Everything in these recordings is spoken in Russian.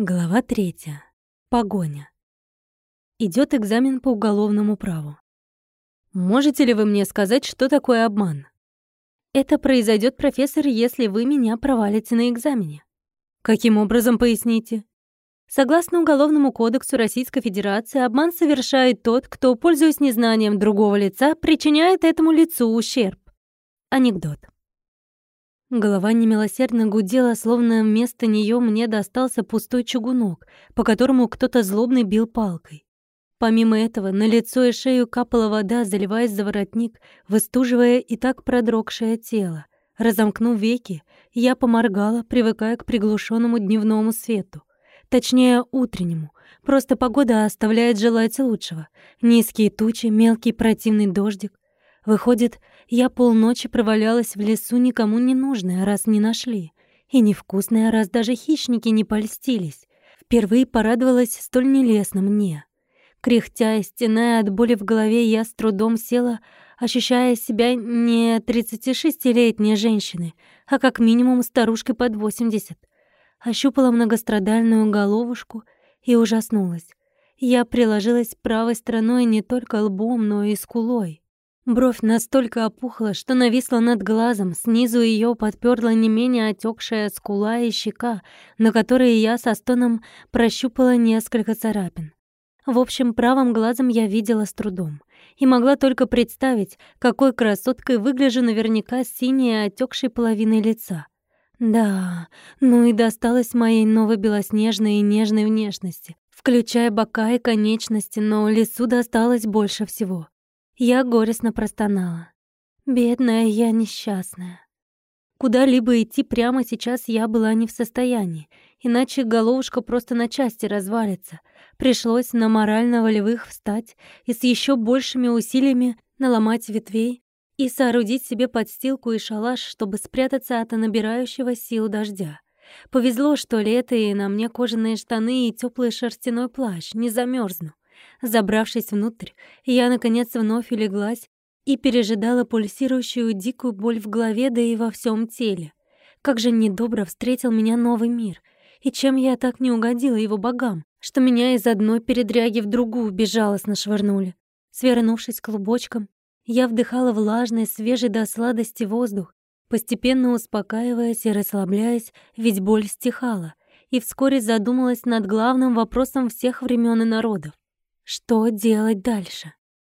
Глава третья. Погоня. Идет экзамен по уголовному праву. Можете ли вы мне сказать, что такое обман? Это произойдет, профессор, если вы меня провалите на экзамене. Каким образом, поясните? Согласно Уголовному кодексу Российской Федерации, обман совершает тот, кто, пользуясь незнанием другого лица, причиняет этому лицу ущерб. Анекдот. Голова немилосердно гудела, словно вместо нее мне достался пустой чугунок, по которому кто-то злобный бил палкой. Помимо этого, на лицо и шею капала вода, заливаясь за воротник, выстуживая и так продрогшее тело. Разомкнув веки, я поморгала, привыкая к приглушенному дневному свету. Точнее, утреннему. Просто погода оставляет желать лучшего. Низкие тучи, мелкий противный дождик. Выходит, я полночи провалялась в лесу никому не нужная, раз не нашли. И невкусная, раз даже хищники не польстились. Впервые порадовалась столь нелестно мне. Кряхтя и стеная от боли в голове, я с трудом села, ощущая себя не 36-летней женщиной, а как минимум старушкой под 80. Ощупала многострадальную головушку и ужаснулась. Я приложилась правой стороной не только лбом, но и скулой. Бровь настолько опухла, что нависла над глазом, снизу ее подперла не менее отекшая скула и щека, на которые я со стоном прощупала несколько царапин. В общем, правым глазом я видела с трудом и могла только представить, какой красоткой выгляжу наверняка с синей отекшей половиной лица. Да, ну и досталось моей новой белоснежной и нежной внешности, включая бока и конечности, но лицу досталось больше всего. Я горестно простонала. Бедная я несчастная. Куда-либо идти прямо сейчас я была не в состоянии, иначе головушка просто на части развалится. Пришлось на морально-волевых встать и с еще большими усилиями наломать ветвей и соорудить себе подстилку и шалаш, чтобы спрятаться от набирающего сил дождя. Повезло, что лето, и на мне кожаные штаны и теплый шерстяной плащ, не замерзну. Забравшись внутрь, я, наконец, вновь улеглась и пережидала пульсирующую дикую боль в голове, да и во всем теле. Как же недобро встретил меня новый мир. И чем я так не угодила его богам, что меня из одной передряги в другую безжалостно швырнули. Свернувшись клубочком, я вдыхала влажный, свежий до сладости воздух, постепенно успокаиваясь и расслабляясь, ведь боль стихала, и вскоре задумалась над главным вопросом всех времен и народов. Что делать дальше?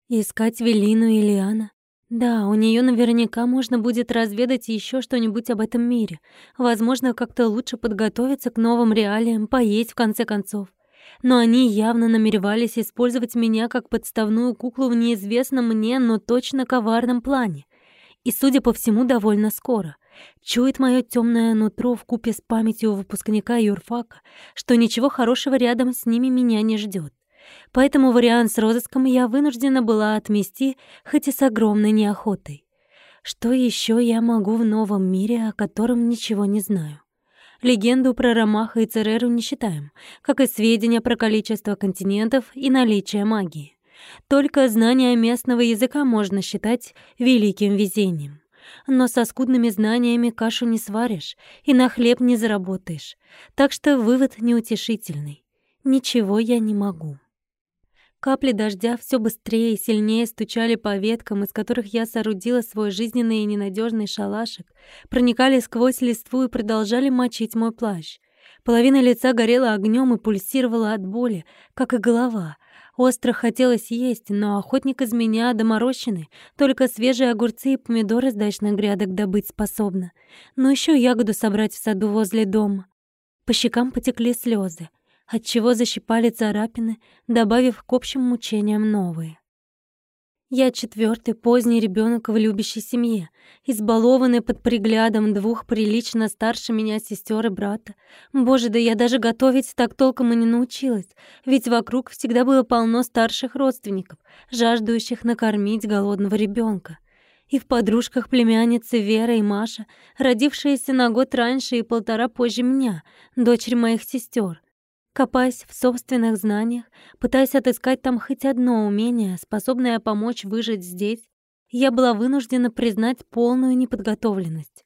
Искать Велину и Лиана? Да, у нее наверняка можно будет разведать еще что-нибудь об этом мире. Возможно, как-то лучше подготовиться к новым реалиям, поесть в конце концов. Но они явно намеревались использовать меня как подставную куклу в неизвестном мне, но точно коварном плане. И, судя по всему, довольно скоро. Чует мое темное нутро в купе с памятью выпускника юрфака, что ничего хорошего рядом с ними меня не ждет. Поэтому вариант с розыском я вынуждена была отмести, хоть и с огромной неохотой. Что еще я могу в новом мире, о котором ничего не знаю? Легенду про Ромаха и Цереру не считаем, как и сведения про количество континентов и наличие магии. Только знание местного языка можно считать великим везением. Но со скудными знаниями кашу не сваришь и на хлеб не заработаешь. Так что вывод неутешительный. Ничего я не могу. Капли дождя все быстрее и сильнее стучали по веткам, из которых я соорудила свой жизненный и ненадежный шалашик, проникали сквозь листву и продолжали мочить мой плащ. Половина лица горела огнем и пульсировала от боли, как и голова. Остро хотелось есть, но охотник из меня доморощенный, только свежие огурцы и помидоры с дачных грядок добыть способна. Но еще ягоду собрать в саду возле дома. По щекам потекли слезы отчего защипали царапины, добавив к общим мучениям новые. Я четвертый поздний ребенок в любящей семье, избалованный под приглядом двух прилично старше меня сестер и брата. Боже, да я даже готовить так толком и не научилась, ведь вокруг всегда было полно старших родственников, жаждущих накормить голодного ребенка. И в подружках племянницы Вера и Маша, родившиеся на год раньше и полтора позже меня, дочери моих сестер. Копаясь в собственных знаниях, пытаясь отыскать там хоть одно умение, способное помочь выжить здесь, я была вынуждена признать полную неподготовленность.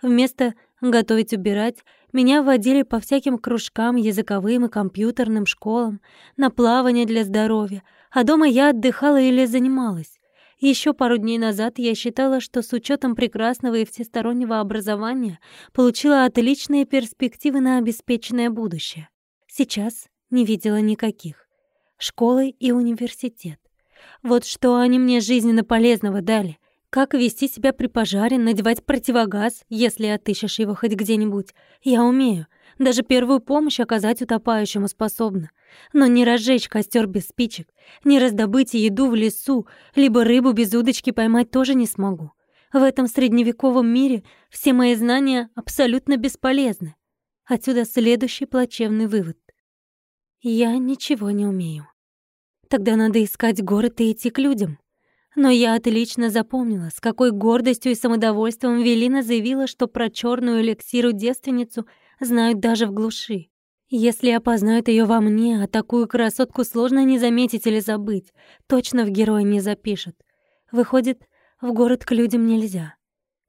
Вместо готовить убирать меня водили по всяким кружкам, языковым и компьютерным школам, на плавание для здоровья, а дома я отдыхала или занималась. Еще пару дней назад я считала, что с учетом прекрасного и всестороннего образования получила отличные перспективы на обеспеченное будущее. Сейчас не видела никаких. Школы и университет. Вот что они мне жизненно полезного дали. Как вести себя при пожаре, надевать противогаз, если отыщешь его хоть где-нибудь. Я умею. Даже первую помощь оказать утопающему способна. Но не разжечь костер без спичек, не раздобыть еду в лесу, либо рыбу без удочки поймать тоже не смогу. В этом средневековом мире все мои знания абсолютно бесполезны. Отсюда следующий плачевный вывод. Я ничего не умею. Тогда надо искать город и идти к людям. Но я отлично запомнила, с какой гордостью и самодовольством Велина заявила, что про черную эликсиру девственницу знают даже в глуши. Если опознают ее во мне, а такую красотку сложно не заметить или забыть, точно в героя не запишут. Выходит, в город к людям нельзя.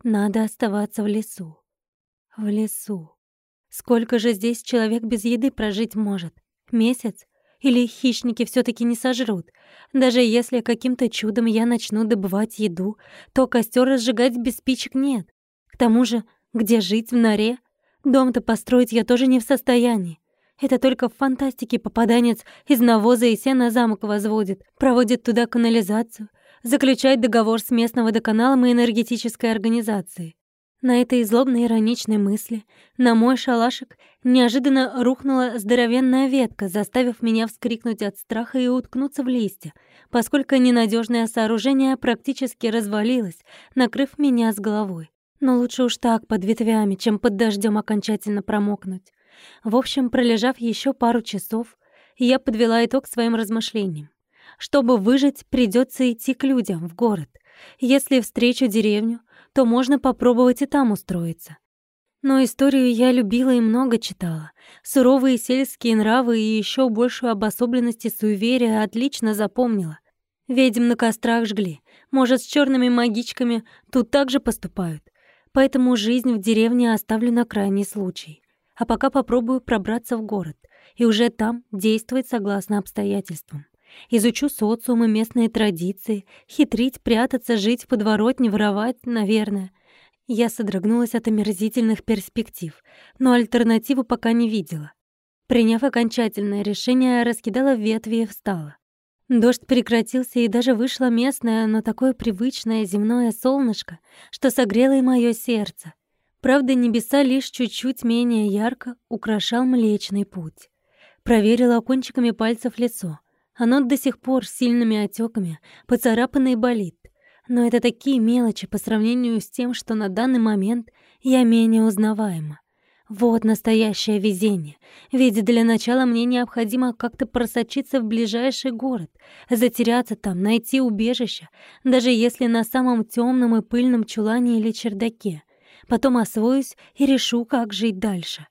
Надо оставаться в лесу. В лесу. Сколько же здесь человек без еды прожить может? Месяц? Или хищники все таки не сожрут? Даже если каким-то чудом я начну добывать еду, то костер разжигать без спичек нет. К тому же, где жить в норе? Дом-то построить я тоже не в состоянии. Это только в фантастике попаданец из навоза и сена замок возводит, проводит туда канализацию, заключает договор с местным водоканалом и энергетической организацией. На этой злобно-ироничной мысли на мой шалашик неожиданно рухнула здоровенная ветка, заставив меня вскрикнуть от страха и уткнуться в листья, поскольку ненадежное сооружение практически развалилось, накрыв меня с головой. Но лучше уж так, под ветвями, чем под дождем окончательно промокнуть. В общем, пролежав еще пару часов, я подвела итог своим размышлениям. Чтобы выжить, придется идти к людям, в город. Если встречу деревню, то можно попробовать и там устроиться. Но историю я любила и много читала. Суровые сельские нравы и еще большую обособленность и суеверия отлично запомнила. Ведьм на кострах жгли. Может, с черными магичками тут также поступают. Поэтому жизнь в деревне оставлю на крайний случай. А пока попробую пробраться в город и уже там действовать согласно обстоятельствам. Изучу социум и местные традиции. Хитрить, прятаться, жить в подворотне, воровать, наверное. Я содрогнулась от омерзительных перспектив, но альтернативу пока не видела. Приняв окончательное решение, раскидала ветви и встала. Дождь прекратился, и даже вышло местное, но такое привычное земное солнышко, что согрело и моё сердце. Правда, небеса лишь чуть-чуть менее ярко украшал Млечный Путь. Проверила кончиками пальцев лицо. Оно до сих пор с сильными отеками, поцарапанно и болит. Но это такие мелочи по сравнению с тем, что на данный момент я менее узнаваема. Вот настоящее везение. Ведь для начала мне необходимо как-то просочиться в ближайший город, затеряться там, найти убежище, даже если на самом темном и пыльном чулане или чердаке. Потом освоюсь и решу, как жить дальше.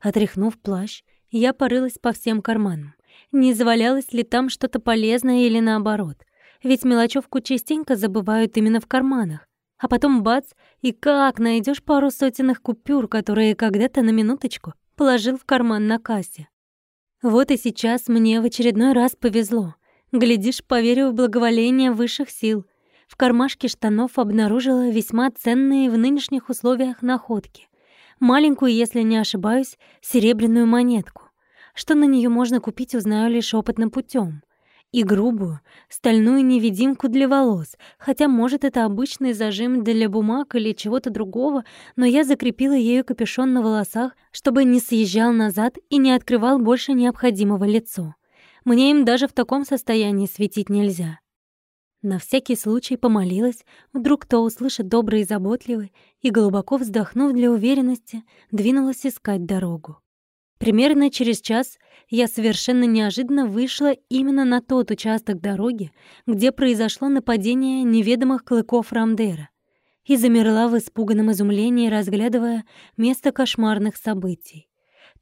Отряхнув плащ, я порылась по всем карманам не завалялось ли там что-то полезное или наоборот. Ведь мелочевку частенько забывают именно в карманах. А потом бац, и как найдешь пару сотенных купюр, которые когда-то на минуточку положил в карман на кассе. Вот и сейчас мне в очередной раз повезло. Глядишь, поверю в благоволение высших сил. В кармашке штанов обнаружила весьма ценные в нынешних условиях находки. Маленькую, если не ошибаюсь, серебряную монетку. Что на нее можно купить, узнаю лишь опытным путем. И грубую, стальную невидимку для волос, хотя, может, это обычный зажим для бумаг или чего-то другого, но я закрепила ею капюшон на волосах, чтобы не съезжал назад и не открывал больше необходимого лицо. Мне им даже в таком состоянии светить нельзя. На всякий случай помолилась, вдруг кто услышит добрый и заботливый, и, глубоко вздохнув для уверенности, двинулась искать дорогу. Примерно через час я совершенно неожиданно вышла именно на тот участок дороги, где произошло нападение неведомых клыков Рамдера, и замерла в испуганном изумлении, разглядывая место кошмарных событий.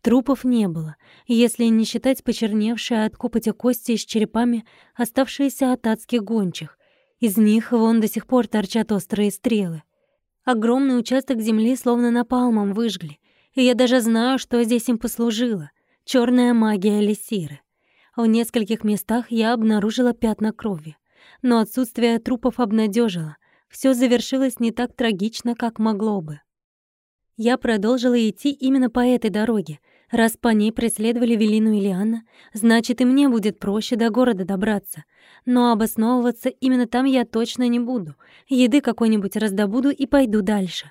Трупов не было, если не считать почерневшие от копоти кости с черепами, оставшиеся от адских гончих. Из них вон до сих пор торчат острые стрелы. Огромный участок земли словно напалмом выжгли, и я даже знаю, что здесь им послужило. Черная магия Лисиры. В нескольких местах я обнаружила пятна крови, но отсутствие трупов обнадежило. Все завершилось не так трагично, как могло бы. Я продолжила идти именно по этой дороге. Раз по ней преследовали Велину и Лианна, значит, и мне будет проще до города добраться. Но обосновываться именно там я точно не буду. Еды какой-нибудь раздобуду и пойду дальше.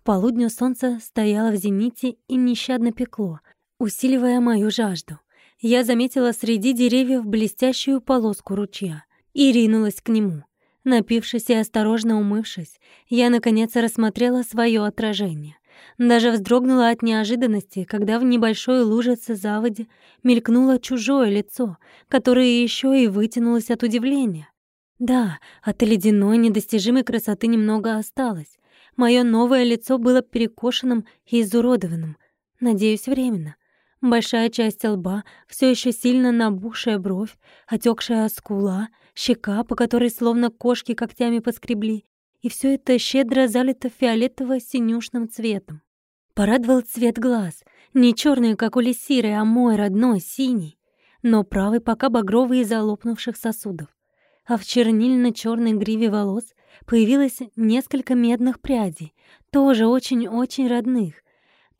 К полудню солнце стояло в зените и нещадно пекло, усиливая мою жажду. Я заметила среди деревьев блестящую полоску ручья и ринулась к нему. Напившись и осторожно умывшись, я наконец рассмотрела свое отражение. Даже вздрогнула от неожиданности, когда в небольшой лужице заводи мелькнуло чужое лицо, которое еще и вытянулось от удивления. Да, от ледяной недостижимой красоты немного осталось. Мое новое лицо было перекошенным и изуродованным. Надеюсь, временно. Большая часть лба, все еще сильно набухшая бровь, отекшая скула, щека, по которой словно кошки когтями поскребли, и все это щедро залито фиолетово-синюшным цветом. Порадовал цвет глаз, не черный, как у лисиры, а мой родной, синий, но правый пока багровый из-за лопнувших сосудов. А в чернильно черной гриве волос появилось несколько медных прядей, тоже очень-очень родных,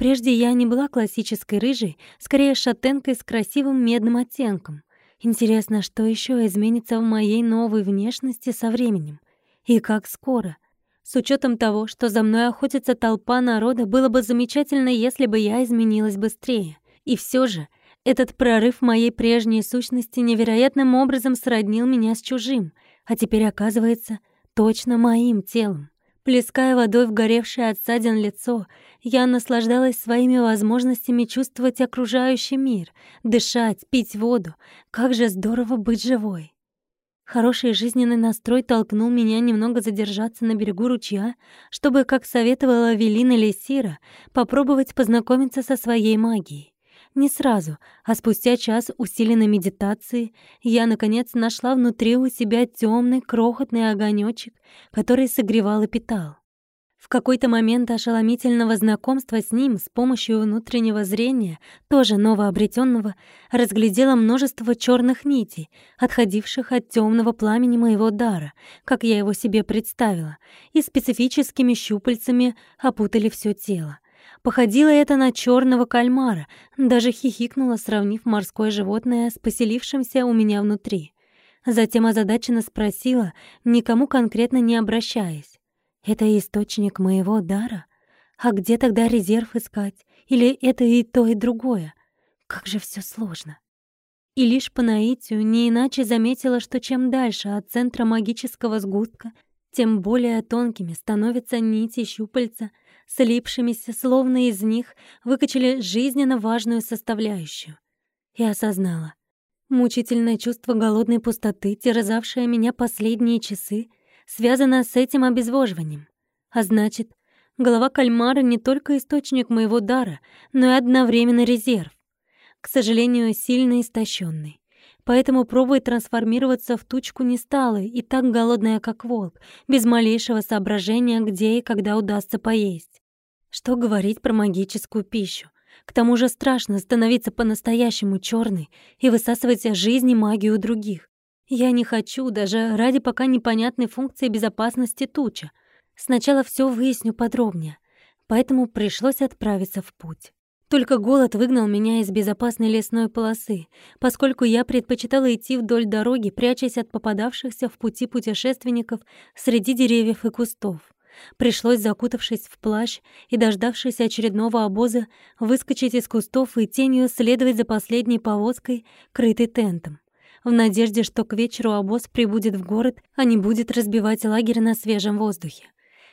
Прежде я не была классической рыжей, скорее шатенкой с красивым медным оттенком. Интересно, что еще изменится в моей новой внешности со временем? И как скоро? С учетом того, что за мной охотится толпа народа, было бы замечательно, если бы я изменилась быстрее. И все же, этот прорыв моей прежней сущности невероятным образом сроднил меня с чужим, а теперь оказывается точно моим телом. Плеская водой в горевшее от ссадин лицо, я наслаждалась своими возможностями чувствовать окружающий мир, дышать, пить воду. Как же здорово быть живой! Хороший жизненный настрой толкнул меня немного задержаться на берегу ручья, чтобы, как советовала Велина Лесира, попробовать познакомиться со своей магией. Не сразу, а спустя час усиленной медитации я, наконец, нашла внутри у себя темный крохотный огонечек, который согревал и питал. В какой-то момент ошеломительного знакомства с ним с помощью внутреннего зрения, тоже новообретенного, разглядела множество черных нитей, отходивших от темного пламени моего дара, как я его себе представила, и специфическими щупальцами опутали все тело. Походило это на черного кальмара, даже хихикнула, сравнив морское животное с поселившимся у меня внутри. Затем озадаченно спросила, никому конкретно не обращаясь. «Это источник моего дара? А где тогда резерв искать? Или это и то, и другое? Как же все сложно!» И лишь по наитию не иначе заметила, что чем дальше от центра магического сгустка, тем более тонкими становятся нити щупальца, слипшимися, словно из них выкачали жизненно важную составляющую. И осознала. Мучительное чувство голодной пустоты, терзавшее меня последние часы, связано с этим обезвоживанием. А значит, голова кальмара не только источник моего дара, но и одновременно резерв. К сожалению, сильно истощенный поэтому пробовать трансформироваться в тучку не стала, и так голодная, как волк, без малейшего соображения, где и когда удастся поесть. Что говорить про магическую пищу? К тому же страшно становиться по-настоящему черной и высасывать жизнь и магию других. Я не хочу даже ради пока непонятной функции безопасности туча. Сначала все выясню подробнее, поэтому пришлось отправиться в путь. Только голод выгнал меня из безопасной лесной полосы, поскольку я предпочитала идти вдоль дороги, прячась от попадавшихся в пути путешественников среди деревьев и кустов. Пришлось, закутавшись в плащ и дождавшись очередного обоза, выскочить из кустов и тенью следовать за последней повозкой, крытой тентом. В надежде, что к вечеру обоз прибудет в город, а не будет разбивать лагерь на свежем воздухе.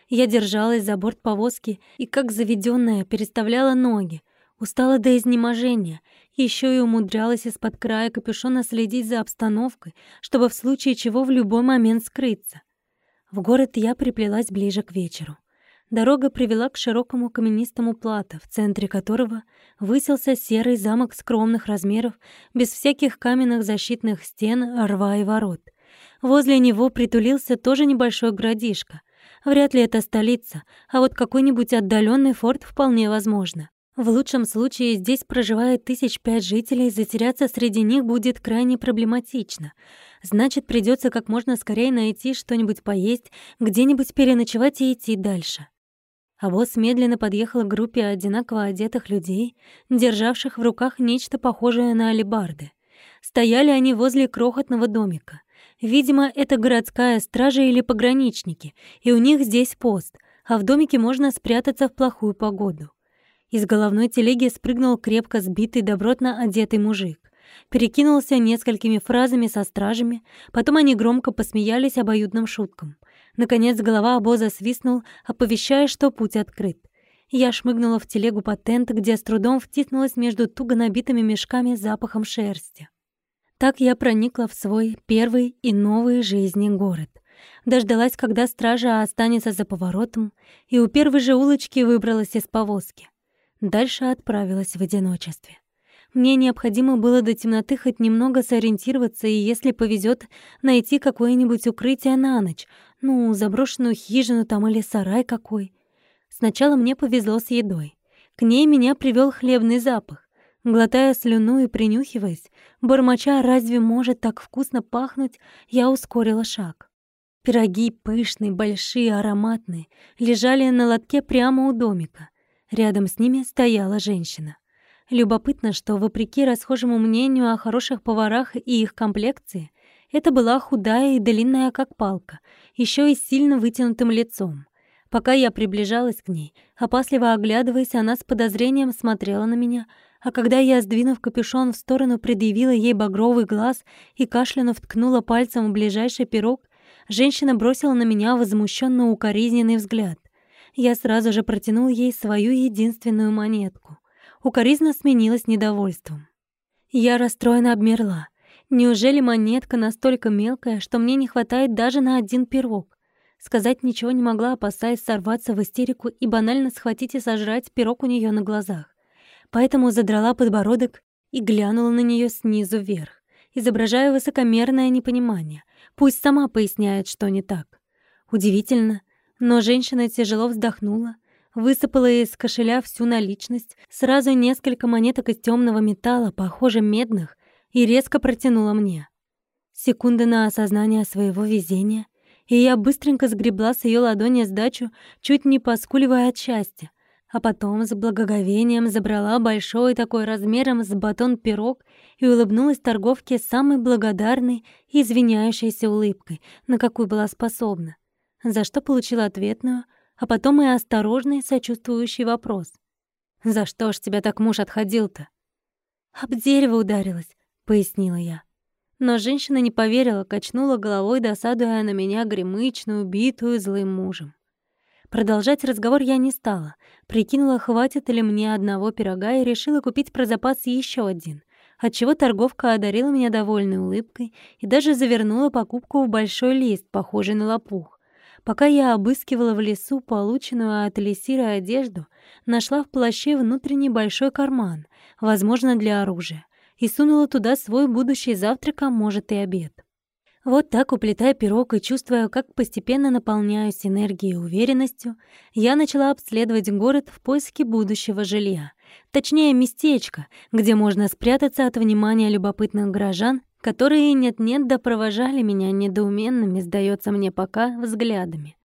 Я держалась за борт повозки и, как заведенная, переставляла ноги, Устала до изнеможения, еще и умудрялась из-под края капюшона следить за обстановкой, чтобы в случае чего в любой момент скрыться. В город я приплелась ближе к вечеру. Дорога привела к широкому каменистому плато, в центре которого высился серый замок скромных размеров, без всяких каменных защитных стен, рва и ворот. Возле него притулился тоже небольшой городишко. Вряд ли это столица, а вот какой-нибудь отдаленный форт вполне возможно. В лучшем случае здесь проживает тысяч пять жителей, затеряться среди них будет крайне проблематично. Значит, придется как можно скорее найти что-нибудь поесть, где-нибудь переночевать и идти дальше. А вот медленно подъехала к группе одинаково одетых людей, державших в руках нечто похожее на алебарды. Стояли они возле крохотного домика. Видимо, это городская стража или пограничники, и у них здесь пост, а в домике можно спрятаться в плохую погоду. Из головной телеги спрыгнул крепко сбитый, добротно одетый мужик. Перекинулся несколькими фразами со стражами, потом они громко посмеялись обоюдным шуткам. Наконец голова обоза свистнул, оповещая, что путь открыт. Я шмыгнула в телегу по тент, где с трудом втиснулась между туго набитыми мешками запахом шерсти. Так я проникла в свой первый и новый жизни город. Дождалась, когда стража останется за поворотом, и у первой же улочки выбралась из повозки. Дальше отправилась в одиночестве. Мне необходимо было до темноты хоть немного сориентироваться и, если повезет, найти какое-нибудь укрытие на ночь, ну, заброшенную хижину там или сарай какой. Сначала мне повезло с едой. К ней меня привел хлебный запах. Глотая слюну и принюхиваясь, бормоча «разве может так вкусно пахнуть?», я ускорила шаг. Пироги пышные, большие, ароматные, лежали на лотке прямо у домика. Рядом с ними стояла женщина. Любопытно, что, вопреки расхожему мнению о хороших поварах и их комплекции, это была худая и длинная, как палка, еще и с сильно вытянутым лицом. Пока я приближалась к ней, опасливо оглядываясь, она с подозрением смотрела на меня — а когда я, сдвинув капюшон в сторону, предъявила ей багровый глаз и кашлянув ткнула пальцем в ближайший пирог, женщина бросила на меня возмущенно укоризненный взгляд. Я сразу же протянул ей свою единственную монетку. Укоризна сменилась недовольством. Я расстроенно обмерла. Неужели монетка настолько мелкая, что мне не хватает даже на один пирог? Сказать ничего не могла, опасаясь сорваться в истерику и банально схватить и сожрать пирог у нее на глазах поэтому задрала подбородок и глянула на нее снизу вверх, изображая высокомерное непонимание. Пусть сама поясняет, что не так. Удивительно, но женщина тяжело вздохнула, высыпала из кошеля всю наличность, сразу несколько монеток из темного металла, похоже, медных, и резко протянула мне. Секунда на осознание своего везения, и я быстренько сгребла с ее ладони сдачу, чуть не поскуливая от счастья а потом с благоговением забрала большой такой размером с батон пирог и улыбнулась торговке самой благодарной и извиняющейся улыбкой, на какую была способна, за что получила ответную, а потом и осторожный сочувствующий вопрос. «За что ж тебя так муж отходил-то?» «Об дерево ударилась», — пояснила я. Но женщина не поверила, качнула головой, досадуя на меня гремычную, убитую злым мужем. Продолжать разговор я не стала. Прикинула, хватит ли мне одного пирога и решила купить про запас еще один. Отчего торговка одарила меня довольной улыбкой и даже завернула покупку в большой лист, похожий на лопух. Пока я обыскивала в лесу полученную от Элисира одежду, нашла в плаще внутренний большой карман, возможно, для оружия, и сунула туда свой будущий завтрак, а может и обед. Вот так, уплетая пирог и чувствуя, как постепенно наполняюсь энергией и уверенностью, я начала обследовать город в поиске будущего жилья. Точнее, местечко, где можно спрятаться от внимания любопытных горожан, которые нет-нет да провожали меня недоуменными, сдается мне пока, взглядами.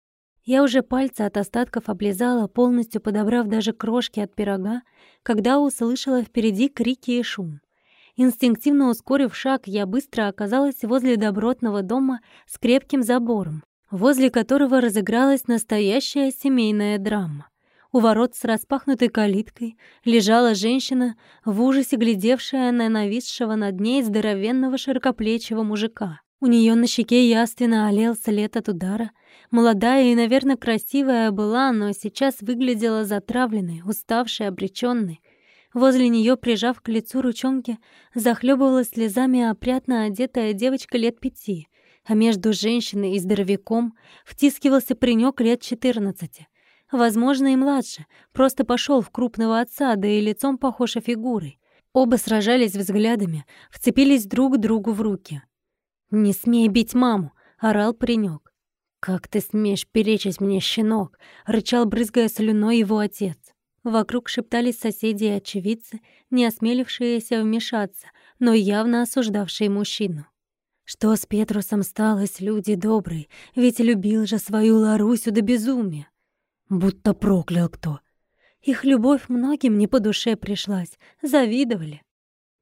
Я уже пальцы от остатков облизала, полностью подобрав даже крошки от пирога, когда услышала впереди крики и шум. Инстинктивно ускорив шаг, я быстро оказалась возле добротного дома с крепким забором, возле которого разыгралась настоящая семейная драма. У ворот с распахнутой калиткой лежала женщина, в ужасе глядевшая на нависшего над ней здоровенного широкоплечего мужика. У нее на щеке яственно олел след от удара. Молодая и, наверное, красивая была, но сейчас выглядела затравленной, уставшей, обреченной. Возле нее, прижав к лицу ручонки, захлебывалась слезами опрятно одетая девочка лет пяти, а между женщиной и здоровяком втискивался паренек лет четырнадцати. Возможно, и младше, просто пошел в крупного отца, да и лицом похож фигурой. Оба сражались взглядами, вцепились друг другу в руки. «Не смей бить маму!» — орал паренек. «Как ты смеешь перечить мне, щенок?» — рычал, брызгая слюной его отец. Вокруг шептались соседи и очевидцы, не осмелившиеся вмешаться, но явно осуждавшие мужчину. Что с Петрусом сталось, люди добрые, ведь любил же свою Ларусю до безумия. Будто проклял кто. Их любовь многим не по душе пришлась, завидовали.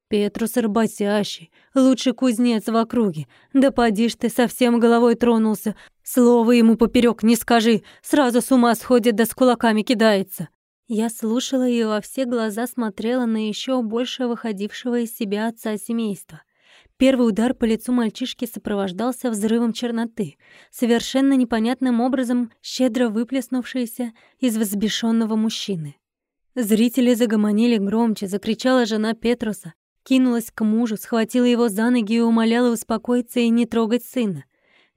Петрус работящий, лучший кузнец в округе. Да поди ж ты совсем головой тронулся. Слово ему поперек не скажи, сразу с ума сходит да с кулаками кидается. Я слушала и во все глаза смотрела на еще больше выходившего из себя отца семейства. Первый удар по лицу мальчишки сопровождался взрывом черноты, совершенно непонятным образом щедро выплеснувшейся из взбешенного мужчины. Зрители загомонили громче, закричала жена Петруса, кинулась к мужу, схватила его за ноги и умоляла успокоиться и не трогать сына.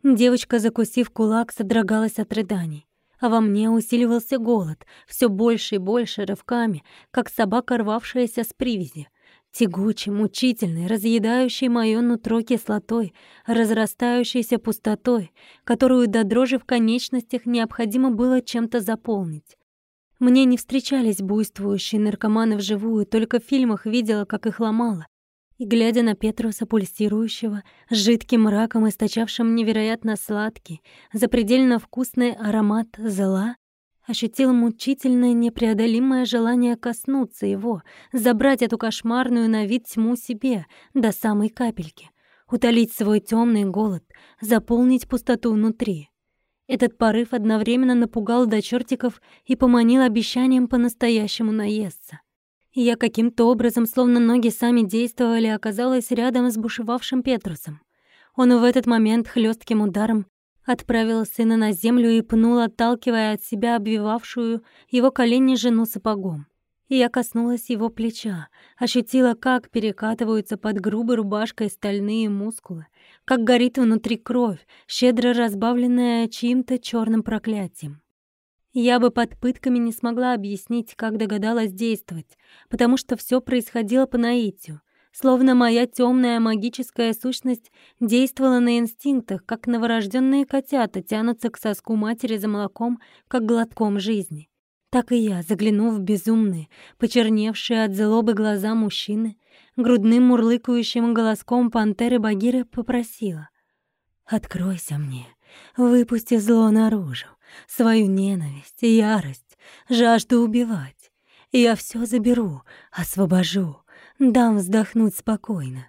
Девочка, закусив кулак, содрогалась от рыданий. А во мне усиливался голод, все больше и больше рывками, как собака, рвавшаяся с привязи. Тягучий, мучительный, разъедающий моё нутро кислотой, разрастающейся пустотой, которую до дрожи в конечностях необходимо было чем-то заполнить. Мне не встречались буйствующие наркоманы вживую, только в фильмах видела, как их ломало. И, глядя на Петруса, пульсирующего, с жидким раком, источавшим невероятно сладкий, запредельно вкусный аромат зла, ощутила мучительное непреодолимое желание коснуться его, забрать эту кошмарную на вид тьму себе до самой капельки, утолить свой темный голод, заполнить пустоту внутри. Этот порыв одновременно напугал до чертиков и поманил обещанием по-настоящему наесться. Я каким-то образом, словно ноги сами действовали, оказалась рядом с бушевавшим Петрусом. Он в этот момент хлестким ударом отправил сына на землю и пнул, отталкивая от себя обвивавшую его колени жену сапогом. Я коснулась его плеча, ощутила, как перекатываются под грубой рубашкой стальные мускулы, как горит внутри кровь, щедро разбавленная чьим-то черным проклятием. Я бы под пытками не смогла объяснить, как догадалась действовать, потому что все происходило по наитию, словно моя темная магическая сущность действовала на инстинктах, как новорожденные котята тянутся к соску матери за молоком, как глотком жизни. Так и я, заглянув в безумные, почерневшие от злобы глаза мужчины, грудным мурлыкающим голоском пантеры Багиры попросила. «Откройся мне, выпусти зло наружу, свою ненависть, ярость, жажду убивать. Я все заберу, освобожу, дам вздохнуть спокойно.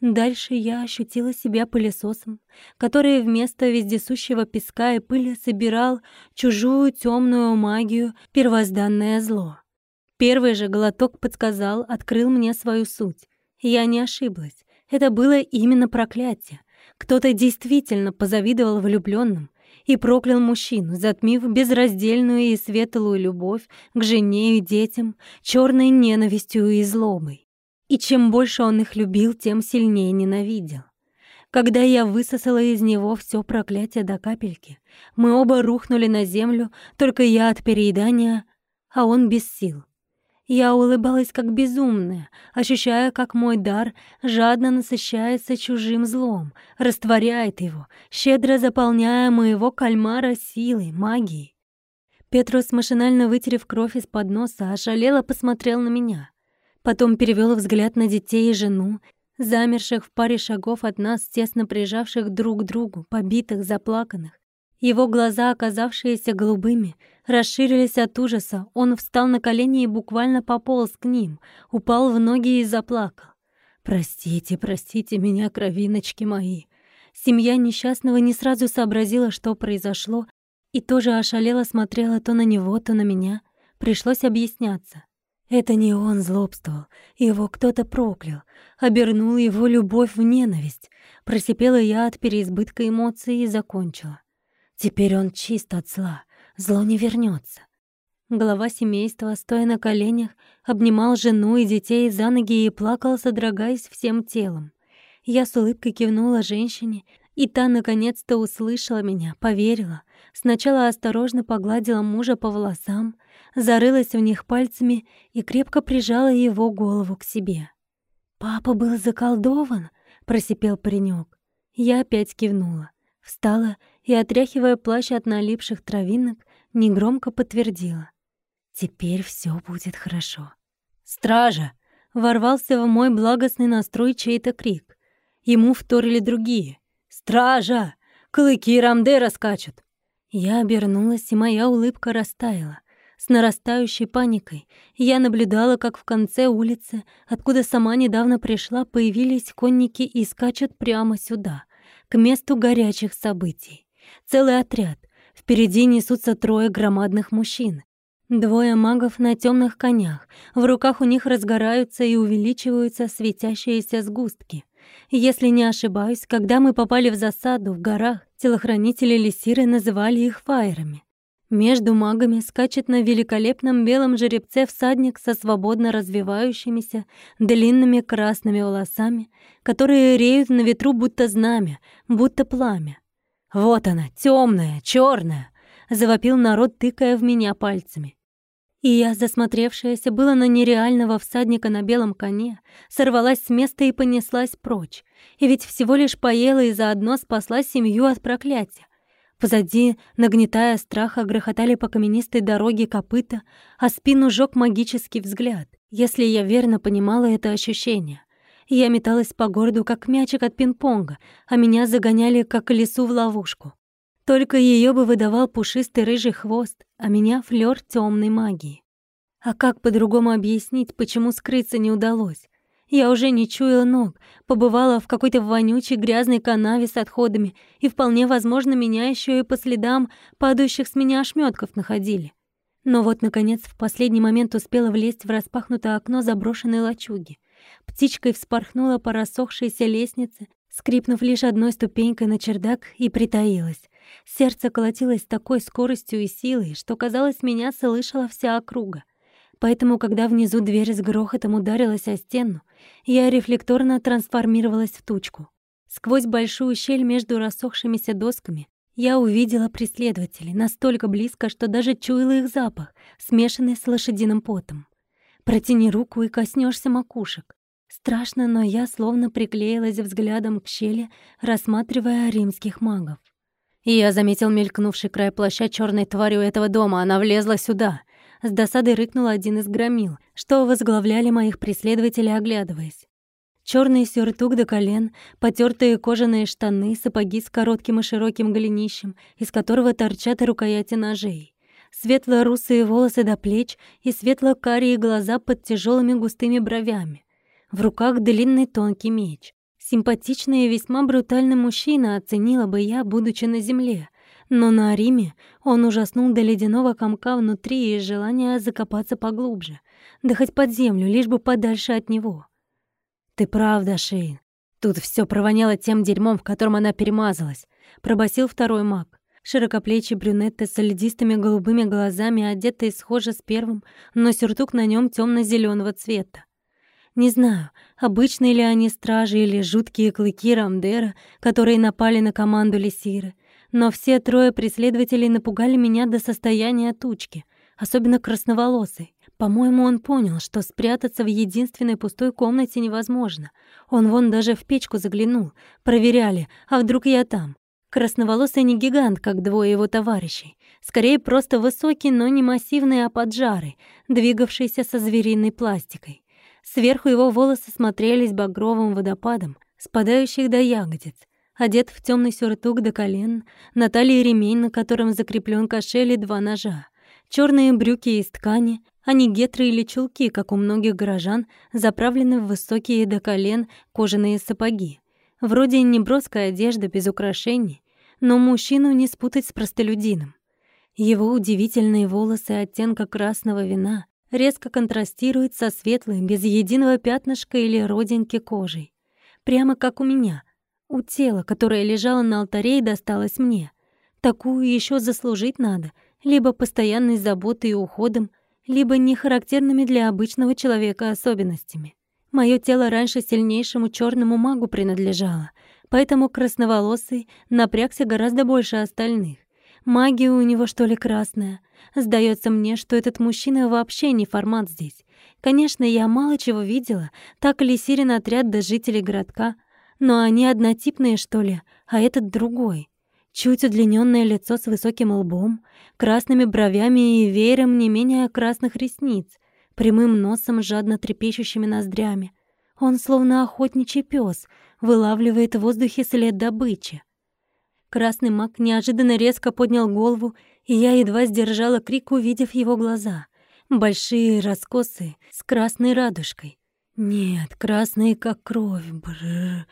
Дальше я ощутила себя пылесосом, который вместо вездесущего песка и пыли собирал чужую темную магию, первозданное зло. Первый же глоток подсказал, открыл мне свою суть. Я не ошиблась. Это было именно проклятие. Кто-то действительно позавидовал влюбленным и проклял мужчину, затмив безраздельную и светлую любовь к жене и детям черной ненавистью и злобой. И чем больше он их любил, тем сильнее ненавидел. Когда я высосала из него все проклятие до капельки, мы оба рухнули на землю, только я от переедания, а он без сил. Я улыбалась как безумная, ощущая, как мой дар жадно насыщается чужим злом, растворяет его, щедро заполняя моего кальмара силой, магией. Петрус, машинально вытерев кровь из-под носа, ошалело посмотрел на меня. Потом перевел взгляд на детей и жену, замерших в паре шагов от нас, тесно прижавших друг к другу, побитых, заплаканных. Его глаза, оказавшиеся голубыми, расширились от ужаса. Он встал на колени и буквально пополз к ним, упал в ноги и заплакал. «Простите, простите меня, кровиночки мои!» Семья несчастного не сразу сообразила, что произошло, и тоже ошалела смотрела то на него, то на меня. Пришлось объясняться. Это не он злобствовал, его кто-то проклял, обернул его любовь в ненависть. Просипела я от переизбытка эмоций и закончила. Теперь он чист от зла, зло не вернется. Глава семейства, стоя на коленях, обнимал жену и детей за ноги и плакал, содрогаясь всем телом. Я с улыбкой кивнула женщине, и та наконец-то услышала меня, поверила. Сначала осторожно погладила мужа по волосам, зарылась в них пальцами и крепко прижала его голову к себе. «Папа был заколдован?» — просипел паренек. Я опять кивнула. Встала и, отряхивая плащ от налипших травинок, негромко подтвердила. «Теперь все будет хорошо». «Стража!» — ворвался в мой благостный настрой чей-то крик. Ему вторили другие. «Стража! Клыки Рамдера скачут!» Я обернулась, и моя улыбка растаяла. С нарастающей паникой я наблюдала, как в конце улицы, откуда сама недавно пришла, появились конники и скачут прямо сюда, к месту горячих событий. Целый отряд. Впереди несутся трое громадных мужчин. Двое магов на темных конях. В руках у них разгораются и увеличиваются светящиеся сгустки. Если не ошибаюсь, когда мы попали в засаду в горах, телохранители Лисиры называли их фаерами. Между магами скачет на великолепном белом жеребце всадник со свободно развивающимися длинными красными волосами, которые реют на ветру будто знамя, будто пламя. «Вот она, темная, черная! завопил народ, тыкая в меня пальцами. И я, засмотревшаяся было на нереального всадника на белом коне, сорвалась с места и понеслась прочь. И ведь всего лишь поела и заодно спасла семью от проклятия. Позади, нагнетая страха, грохотали по каменистой дороге копыта, а спину жёг магический взгляд, если я верно понимала это ощущение. Я металась по городу, как мячик от пинг-понга, а меня загоняли, как лису в ловушку. Только её бы выдавал пушистый рыжий хвост, а меня — флёр тёмной магии. А как по-другому объяснить, почему скрыться не удалось? Я уже не чуяла ног, побывала в какой-то вонючей грязной канаве с отходами, и вполне возможно, меня еще и по следам падающих с меня ошметков находили. Но вот, наконец, в последний момент успела влезть в распахнутое окно заброшенной лачуги. Птичкой вспорхнула по рассохшейся лестнице, скрипнув лишь одной ступенькой на чердак, и притаилась. Сердце колотилось с такой скоростью и силой, что, казалось, меня слышала вся округа. Поэтому, когда внизу дверь с грохотом ударилась о стену, я рефлекторно трансформировалась в тучку. Сквозь большую щель между рассохшимися досками я увидела преследователей настолько близко, что даже чуяла их запах, смешанный с лошадиным потом. Протяни руку и коснешься макушек. Страшно, но я словно приклеилась взглядом к щели, рассматривая римских магов. И я заметил мелькнувший край плаща черной тварью этого дома. Она влезла сюда. С досадой рыкнул один из громил, что возглавляли моих преследователей, оглядываясь. Черный сюртук до колен, потертые кожаные штаны, сапоги с коротким и широким голенищем, из которого торчат рукояти ножей. Светло-русые волосы до плеч и светло-карие глаза под тяжелыми густыми бровями. В руках длинный тонкий меч. Симпатичный и весьма брутальный мужчина оценила бы я, будучи на земле — но на Риме он ужаснул до ледяного комка внутри и желания закопаться поглубже, да хоть под землю, лишь бы подальше от него. «Ты правда, Шейн. Тут все провоняло тем дерьмом, в котором она перемазалась», — пробасил второй маг. Широкоплечий брюнетта с льдистыми голубыми глазами, одетый схоже с первым, но сюртук на нем темно зеленого цвета. Не знаю, обычные ли они стражи или жуткие клыки Рамдера, которые напали на команду Лисиры, но все трое преследователей напугали меня до состояния тучки, особенно красноволосый. По-моему, он понял, что спрятаться в единственной пустой комнате невозможно. Он вон даже в печку заглянул. Проверяли, а вдруг я там. Красноволосый не гигант, как двое его товарищей. Скорее, просто высокий, но не массивный, а поджарый, двигавшийся со звериной пластикой. Сверху его волосы смотрелись багровым водопадом, спадающих до ягодиц одет в темный сюртук до колен, на талии ремень, на котором закреплен кошель и два ножа, черные брюки из ткани, а не гетры или чулки, как у многих горожан, заправлены в высокие до колен кожаные сапоги. Вроде неброская одежда без украшений, но мужчину не спутать с простолюдином. Его удивительные волосы оттенка красного вина резко контрастируют со светлой, без единого пятнышка или родинки кожей. Прямо как у меня — у тела, которое лежало на алтаре и досталось мне. Такую еще заслужить надо, либо постоянной заботой и уходом, либо не характерными для обычного человека особенностями. Моё тело раньше сильнейшему черному магу принадлежало, поэтому красноволосый напрягся гораздо больше остальных. Магия у него, что ли, красная? Сдается мне, что этот мужчина вообще не формат здесь. Конечно, я мало чего видела, так ли сирен отряд до жителей городка — но они однотипные, что ли, а этот другой. Чуть удлиненное лицо с высоким лбом, красными бровями и веером не менее красных ресниц, прямым носом, жадно трепещущими ноздрями. Он словно охотничий пес, вылавливает в воздухе след добычи. Красный маг неожиданно резко поднял голову, и я едва сдержала крик, увидев его глаза. Большие, раскосые, с красной радужкой. Нет, красные, как кровь. Бррр.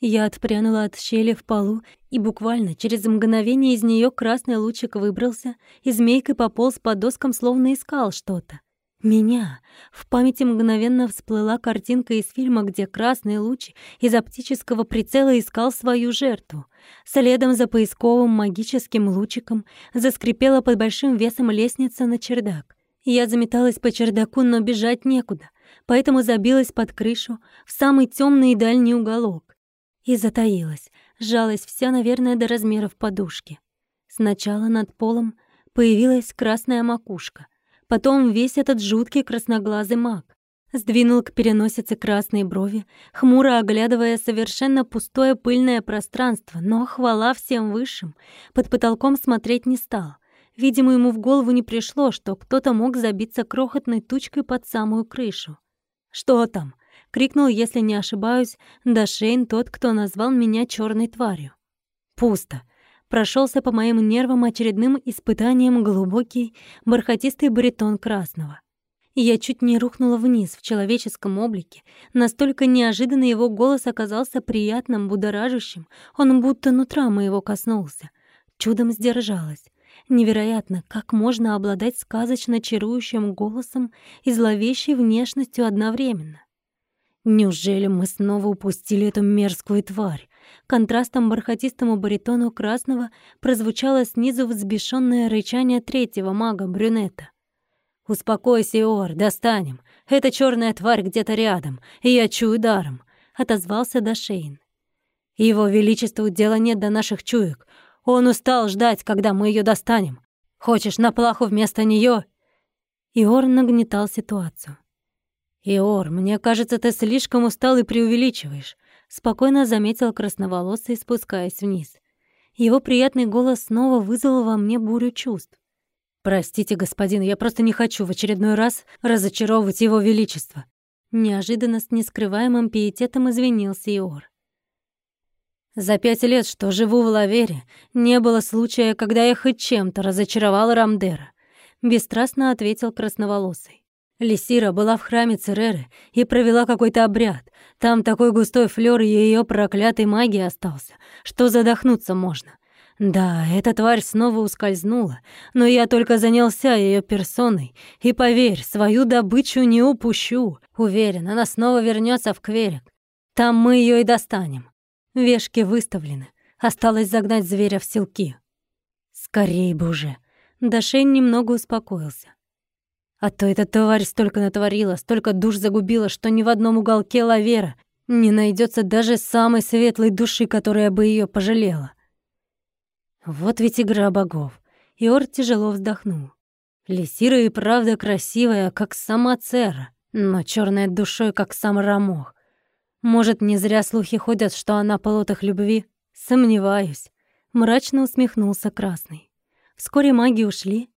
Я отпрянула от щели в полу, и буквально через мгновение из нее красный лучик выбрался и змейкой пополз по доскам, словно искал что-то. Меня. В памяти мгновенно всплыла картинка из фильма, где красный луч из оптического прицела искал свою жертву. Следом за поисковым магическим лучиком заскрипела под большим весом лестница на чердак. Я заметалась по чердаку, но бежать некуда, поэтому забилась под крышу в самый темный и дальний уголок и затаилась, сжалась вся, наверное, до размеров подушки. Сначала над полом появилась красная макушка, потом весь этот жуткий красноглазый маг. Сдвинул к переносице красные брови, хмуро оглядывая совершенно пустое пыльное пространство, но хвала всем высшим, под потолком смотреть не стал. Видимо, ему в голову не пришло, что кто-то мог забиться крохотной тучкой под самую крышу. «Что там?» — крикнул, если не ошибаюсь, Дашейн, тот, кто назвал меня черной тварью. Пусто. Прошелся по моим нервам очередным испытанием глубокий, бархатистый баритон красного. Я чуть не рухнула вниз в человеческом облике. Настолько неожиданно его голос оказался приятным, будоражащим. Он будто нутра моего коснулся. Чудом сдержалась. Невероятно, как можно обладать сказочно чарующим голосом и зловещей внешностью одновременно. Неужели мы снова упустили эту мерзкую тварь? Контрастом бархатистому баритону красного прозвучало снизу взбешенное рычание третьего мага брюнета. «Успокойся, Иор, достанем. Эта черная тварь где-то рядом, и я чую даром», — отозвался Дашейн. «Его Величеству дела нет до наших чуек. Он устал ждать, когда мы ее достанем. Хочешь на плаху вместо нее? Иор нагнетал ситуацию. «Иор, мне кажется, ты слишком устал и преувеличиваешь», — спокойно заметил красноволосый, спускаясь вниз. Его приятный голос снова вызвал во мне бурю чувств. «Простите, господин, я просто не хочу в очередной раз разочаровывать его величество». Неожиданно с нескрываемым пиететом извинился Иор. За пять лет, что живу в Лавере, не было случая, когда я хоть чем-то разочаровал Рамдера. Бесстрастно ответил красноволосый. Лисира была в храме Цереры и провела какой-то обряд. Там такой густой флёр ее проклятой магии остался, что задохнуться можно. Да, эта тварь снова ускользнула, но я только занялся ее персоной, и поверь, свою добычу не упущу. Уверен, она снова вернется в Кверик. Там мы ее и достанем. Вешки выставлены, осталось загнать зверя в селки. Скорей бы уже. Дашень немного успокоился. А то эта тварь столько натворила, столько душ загубила, что ни в одном уголке лавера не найдется даже самой светлой души, которая бы ее пожалела. Вот ведь игра богов. Иор тяжело вздохнул. Лисира и правда красивая, как сама Цера, но черная душой, как сам Рамох. Может, не зря слухи ходят, что она полотах любви? Сомневаюсь. Мрачно усмехнулся Красный. Вскоре маги ушли,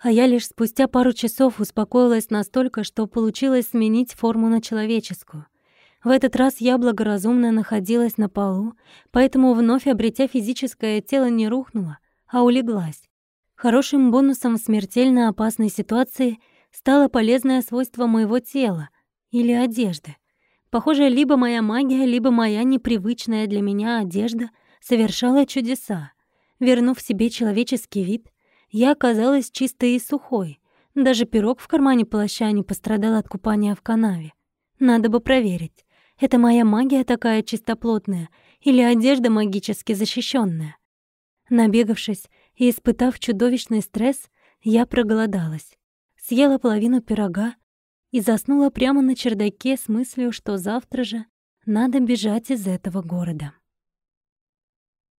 а я лишь спустя пару часов успокоилась настолько, что получилось сменить форму на человеческую. В этот раз я благоразумно находилась на полу, поэтому вновь обретя физическое тело не рухнула, а улеглась. Хорошим бонусом в смертельно опасной ситуации стало полезное свойство моего тела или одежды. Похоже, либо моя магия, либо моя непривычная для меня одежда совершала чудеса. Вернув себе человеческий вид, я оказалась чистой и сухой. Даже пирог в кармане плаща не пострадал от купания в канаве. Надо бы проверить, это моя магия такая чистоплотная или одежда магически защищенная. Набегавшись и испытав чудовищный стресс, я проголодалась. Съела половину пирога и заснула прямо на чердаке с мыслью, что завтра же надо бежать из этого города.